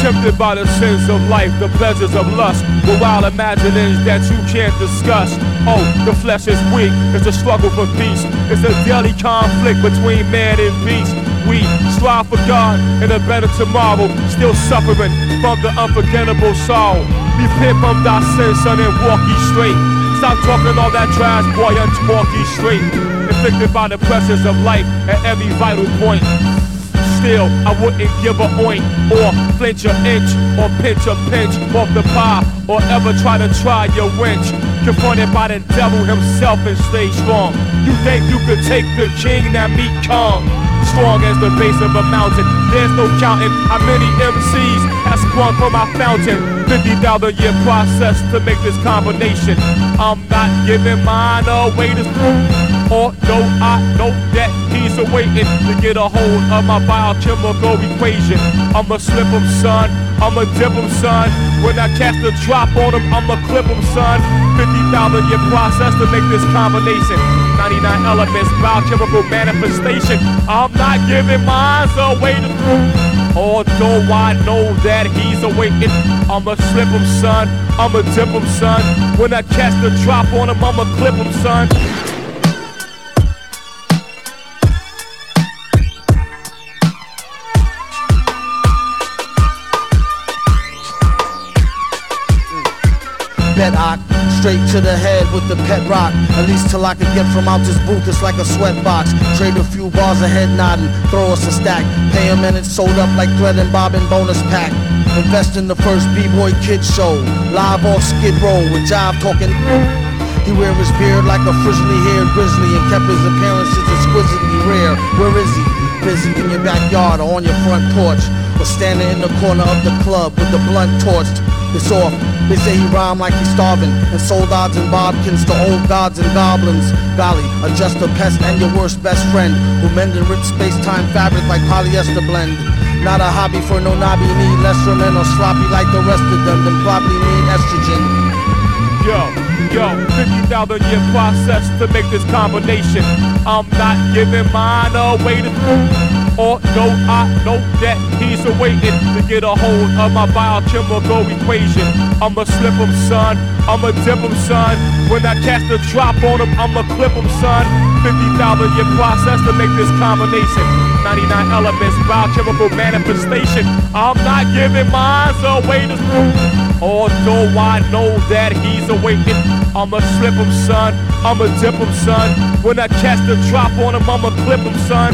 Tempted by the sins of life, the pleasures of lust, the wild imaginings that you can't discuss. Oh, the flesh is weak, it's a struggle for peace. It's a daily conflict between man and beast. We strive for God and a better tomorrow, still suffering from the unforgettable sorrow. Repent from thy sins, son, and walk ye straight. Stop talking all that trash, boy, and walk ye straight. Inflicted by the pressures of life at every vital point still, I wouldn't give a oink or flinch an inch or pinch a pinch off the pie or ever try to try your winch. Confronted by the devil himself and stay strong. You think you could take the king that meet Kong? Strong as the base of a mountain. There's no counting how many MCs have sprung from my fountain. 50,000 year process to make this combination. I'm not giving mine away to Although I know that he's awaiting to get a hold of my biochemical equation. I'ma slip him, son. I'ma dip him, son. When I catch the drop on him, I'ma clip him, son. 50,000 year process to make this combination. 99 elements, biochemical manifestation. I'm not giving mine away to Although I know that he's awaiting, I'ma slip him, son. I'ma dip him, son. When I catch the drop on him, I'ma clip him, son. Bet. Straight to the head with the pet rock. At least till I can get from out this booth, it's like a sweatbox. Trade a few bars of head nodding, throw us a stack. Pay a minute, sold up like thread and bobbin bonus pack. Invest in the first B-boy kid show. Live off Skid Row with Jive talking. He wear his beard like a frizzly haired grizzly and kept his appearances exquisitely rare. Where is he? Busy in your backyard or on your front porch. Or standing in the corner of the club with the blunt torched. It's off. They say he rhymed like he's starving and sold odds and bodkins to old gods and goblins. Golly, a just a pest and your worst best friend who mend and rip space-time fabric like polyester blend. Not a hobby for no knobby, need lesser men or sloppy like the rest of them, then probably need estrogen. Yo, yo, 50,000 year process to make this combination. I'm not giving mine away to Although I know that he's awaiting to get a hold of my biochemical equation. I'ma slip him, son. I'ma dip him, son. When I cast a drop on him, I'ma clip him, son. 50,000 year process to make this combination. 99 elements, biochemical manifestation. I'm not giving mine away to Although I know that he's awaiting, I'ma slip him, son. I'ma dip him, son. When I catch the drop on him, I'ma clip him, son.